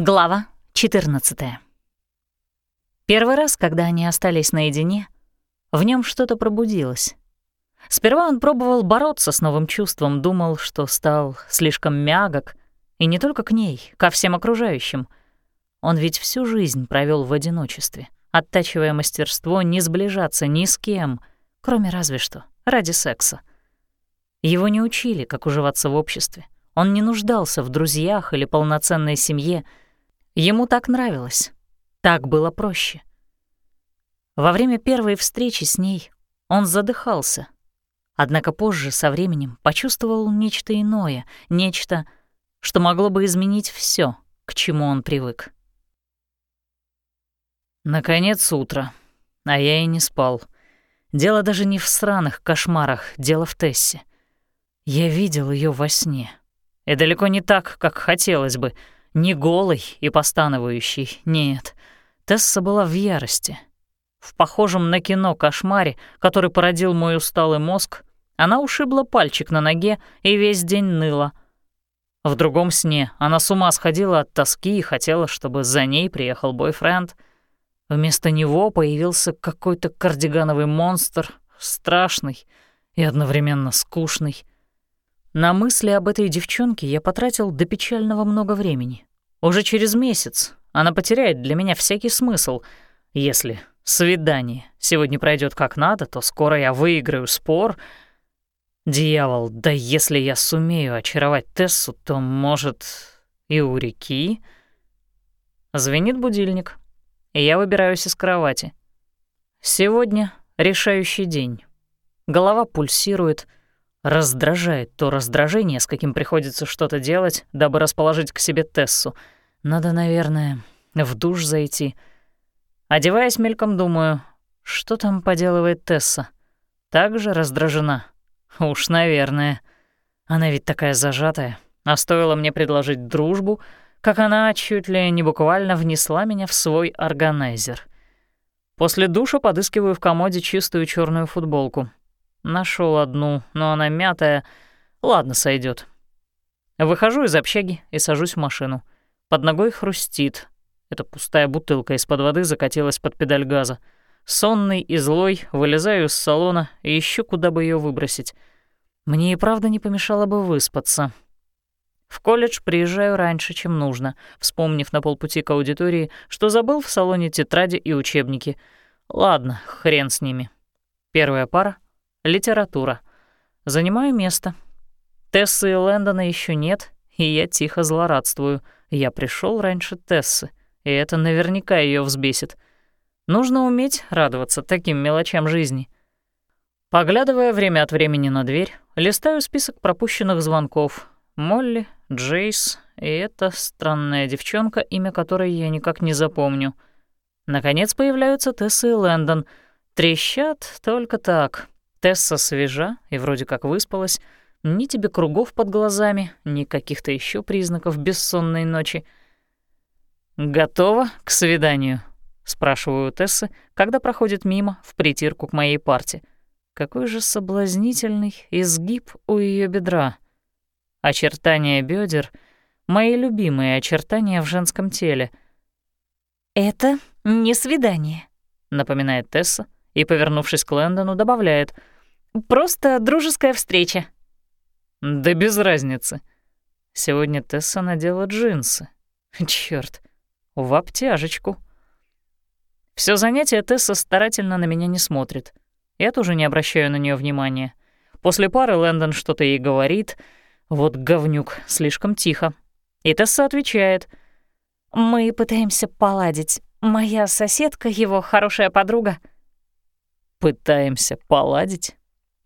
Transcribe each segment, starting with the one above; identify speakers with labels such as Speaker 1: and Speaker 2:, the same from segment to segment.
Speaker 1: Глава 14. Первый раз, когда они остались наедине, в нем что-то пробудилось. Сперва он пробовал бороться с новым чувством, думал, что стал слишком мягок, и не только к ней, ко всем окружающим. Он ведь всю жизнь провел в одиночестве, оттачивая мастерство не сближаться ни с кем, кроме разве что ради секса. Его не учили, как уживаться в обществе. Он не нуждался в друзьях или полноценной семье — Ему так нравилось. Так было проще. Во время первой встречи с ней он задыхался. Однако позже, со временем, почувствовал нечто иное, нечто, что могло бы изменить все, к чему он привык.
Speaker 2: Наконец утро, а я и не спал. Дело даже не в сраных кошмарах, дело в Тессе. Я видел ее во сне. И далеко не так, как хотелось бы — не голый и постановающий, нет. Тесса была в ярости. В похожем на кино кошмаре, который породил мой усталый мозг, она ушибла пальчик на ноге и весь день ныла. В другом сне она с ума сходила от тоски и хотела, чтобы за ней приехал бойфренд. Вместо него появился какой-то кардигановый монстр, страшный и одновременно скучный. На мысли об этой девчонке я потратил до печального много времени. Уже через месяц она потеряет для меня всякий смысл. Если свидание сегодня пройдет как надо, то скоро я выиграю спор. Дьявол, да если я сумею очаровать Тессу, то, может, и у реки... Звенит будильник, и я выбираюсь из кровати. Сегодня решающий день. Голова пульсирует — Раздражает то раздражение, с каким приходится что-то делать, дабы расположить к себе Тессу. Надо, наверное, в душ зайти. Одеваясь мельком, думаю, что там поделывает Тесса? Так же раздражена? Уж, наверное. Она ведь такая зажатая. А стоило мне предложить дружбу, как она чуть ли не буквально внесла меня в свой органайзер. После душа подыскиваю в комоде чистую черную футболку. Нашел одну, но она мятая. Ладно, сойдет. Выхожу из общаги и сажусь в машину. Под ногой хрустит. Эта пустая бутылка из-под воды закатилась под педаль газа. Сонный и злой вылезаю из салона и ищу, куда бы ее выбросить. Мне и правда не помешало бы выспаться. В колледж приезжаю раньше, чем нужно, вспомнив на полпути к аудитории, что забыл в салоне тетради и учебники. Ладно, хрен с ними. Первая пара Литература. Занимаю место. Тессы и Лэндона еще нет, и я тихо злорадствую. Я пришел раньше Тессы, и это наверняка ее взбесит. Нужно уметь радоваться таким мелочам жизни. Поглядывая время от времени на дверь, листаю список пропущенных звонков. Молли, Джейс и эта странная девчонка, имя которой я никак не запомню. Наконец появляются Тесса и Лэндон. Трещат только так. Тесса свежа и вроде как выспалась. Ни тебе кругов под глазами, ни каких-то еще признаков бессонной ночи. «Готова к свиданию?» — спрашиваю Тессы, когда проходит мимо в притирку к моей парте. Какой же соблазнительный изгиб у ее бедра. Очертания бедер — мои любимые очертания в женском теле.
Speaker 1: «Это не свидание», —
Speaker 2: напоминает Тесса, — и, повернувшись к Лэндону, добавляет «Просто дружеская встреча». «Да без разницы. Сегодня Тесса надела джинсы. Чёрт, в обтяжечку». Всё занятие Тесса старательно на меня не смотрит. Я тоже не обращаю на неё внимания. После пары Лэндон что-то ей говорит. Вот говнюк, слишком тихо. И Тесса отвечает.
Speaker 1: «Мы пытаемся поладить. Моя соседка, его хорошая подруга».
Speaker 2: Пытаемся поладить?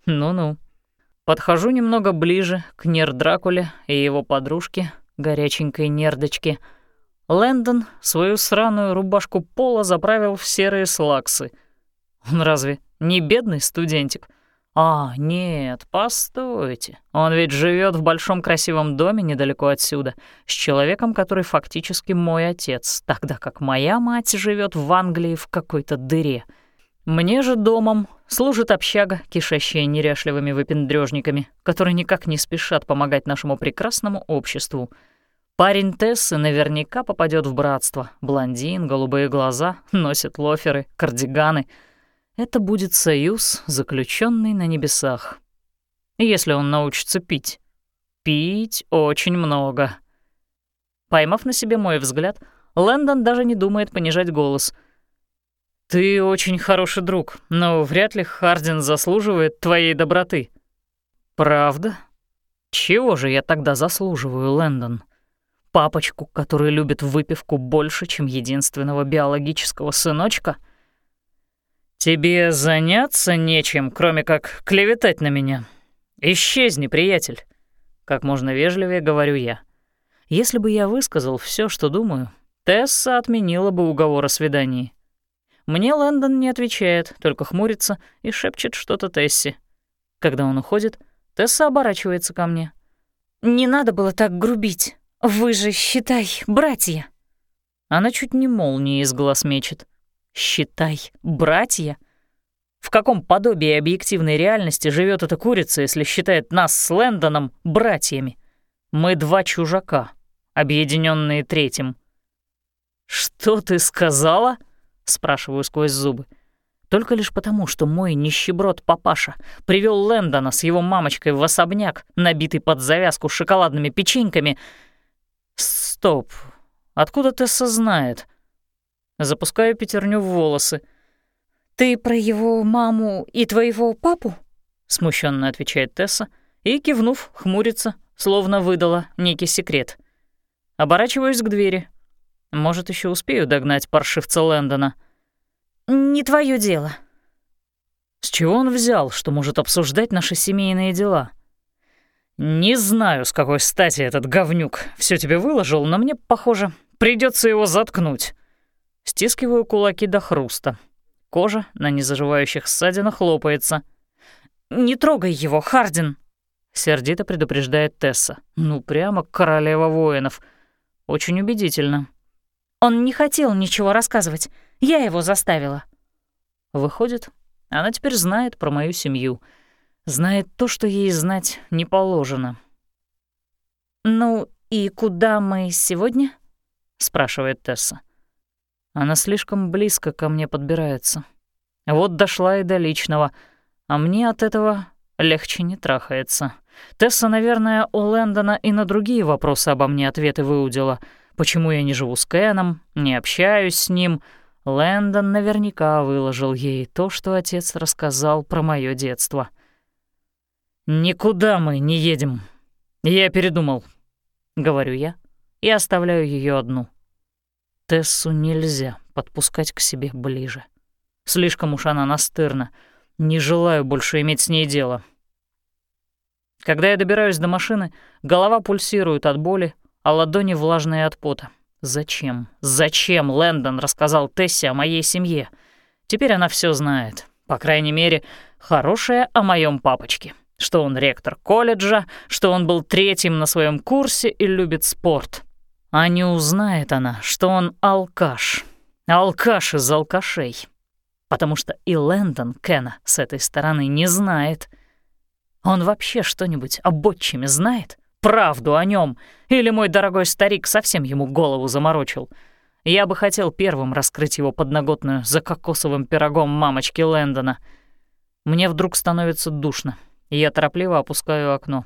Speaker 2: Ну-ну. Подхожу немного ближе к Нер-Дракуле и его подружке, горяченькой нердочке. Лэндон свою сраную рубашку пола заправил в серые слаксы. Он разве не бедный студентик? А, нет, постойте. Он ведь живет в большом красивом доме недалеко отсюда, с человеком, который фактически мой отец, тогда как моя мать живет в Англии в какой-то дыре — мне же домом служит общага, кишащая неряшливыми выпендрёжниками, которые никак не спешат помогать нашему прекрасному обществу. Парень Тессы наверняка попадет в братство. Блондин, голубые глаза, носит лоферы, кардиганы. Это будет союз, заключенный на небесах. Если он научится пить. Пить очень много. Поймав на себе мой взгляд, Лэндон даже не думает понижать голос. «Ты очень хороший друг, но вряд ли Хардин заслуживает твоей доброты». «Правда? Чего же я тогда заслуживаю, Лэндон? Папочку, который любит выпивку больше, чем единственного биологического сыночка?» «Тебе заняться нечем, кроме как клеветать на меня. Исчезни, приятель», — как можно вежливее говорю я. Если бы я высказал все, что думаю, Тесса отменила бы уговор о свидании. Мне Лэндон не отвечает, только хмурится и шепчет что-то Тессе. Когда он уходит, Тесса оборачивается ко мне. «Не надо было так грубить. Вы же, считай, братья». Она чуть не молнией из глаз мечет. «Считай, братья?» В каком подобии объективной реальности живет эта курица, если считает нас с Лэндоном братьями? Мы два чужака, объединенные третьим. «Что ты сказала?» — спрашиваю сквозь зубы. Только лишь потому, что мой нищеброд папаша привел Лэндона с его мамочкой в особняк, набитый под завязку шоколадными печеньками. Стоп, откуда Тесса знает? Запускаю пятерню в волосы. «Ты про его маму и твоего папу?» — смущенно отвечает Тесса и, кивнув, хмурится, словно выдала некий секрет. Оборачиваюсь к двери. Может, еще успею догнать паршивца Лэндона. «Не твое дело». С чего он взял, что может обсуждать наши семейные дела? Не знаю, с какой стати этот говнюк все тебе выложил, но мне, похоже, придется его заткнуть. Стискиваю кулаки до хруста. Кожа на незаживающих ссадинах лопается. «Не трогай его, Хардин!» — сердито предупреждает Тесса. «Ну, прямо королева воинов. Очень убедительно». Он не хотел ничего рассказывать. Я его заставила. Выходит, она теперь знает про мою семью. Знает то, что ей знать не положено. «Ну и куда мы сегодня?» — спрашивает Тесса. Она слишком близко ко мне подбирается. Вот дошла и до личного, а мне от этого легче не трахается. Тесса, наверное, у Лэндона и на другие вопросы обо мне ответы выудила — почему я не живу с Кеном, не общаюсь с ним. Лэндон наверняка выложил ей то, что отец рассказал про мое детство. «Никуда мы не едем. Я передумал», — говорю я и оставляю ее одну. Тессу нельзя подпускать к себе ближе. Слишком уж она настырна. Не желаю больше иметь с ней дело. Когда я добираюсь до машины, голова пульсирует от боли, а ладони влажные от пота. Зачем? Зачем Лэндон рассказал Тессе о моей семье? Теперь она все знает. По крайней мере, хорошая о моем папочке. Что он ректор колледжа, что он был третьим на своем курсе и любит спорт. А не узнает она, что он алкаш. Алкаш из алкашей. Потому что и Лэндон Кена с этой стороны не знает. Он вообще что-нибудь об отчиме знает? Правду о нем, или мой дорогой старик совсем ему голову заморочил. Я бы хотел первым раскрыть его подноготную за кокосовым пирогом мамочки Лэндона. Мне вдруг становится душно, и я торопливо опускаю окно.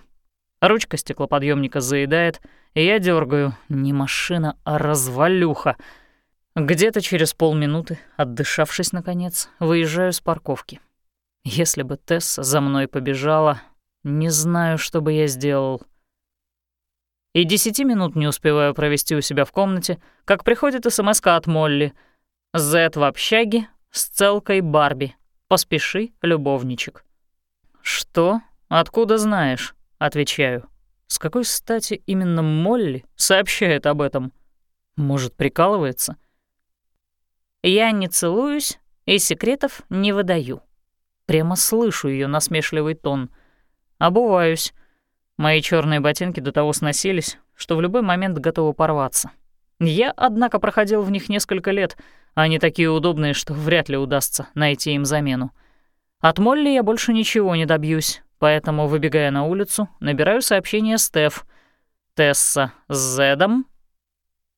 Speaker 2: Ручка стеклоподъемника заедает, и я дергаю. Не машина, а развалюха. Где-то через полминуты, отдышавшись наконец, выезжаю с парковки. Если бы Тесса за мной побежала, не знаю, что бы я сделал — и десяти минут не успеваю провести у себя в комнате, как приходит смс от Молли. «Зет в общаге с целкой Барби. Поспеши, любовничек». «Что? Откуда знаешь?» — отвечаю. «С какой стати именно Молли сообщает об этом? Может, прикалывается?» «Я не целуюсь и секретов не выдаю». Прямо слышу ее насмешливый тон. Обуваюсь. Мои черные ботинки до того сносились, что в любой момент готовы порваться. Я, однако, проходил в них несколько лет, а они такие удобные, что вряд ли удастся найти им замену. От Молли я больше ничего не добьюсь, поэтому, выбегая на улицу, набираю сообщение Стеф.
Speaker 1: «Тесса с Зедом?»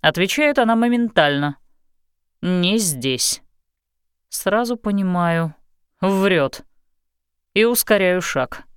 Speaker 1: Отвечает она моментально. «Не здесь». Сразу понимаю, врет. И ускоряю шаг.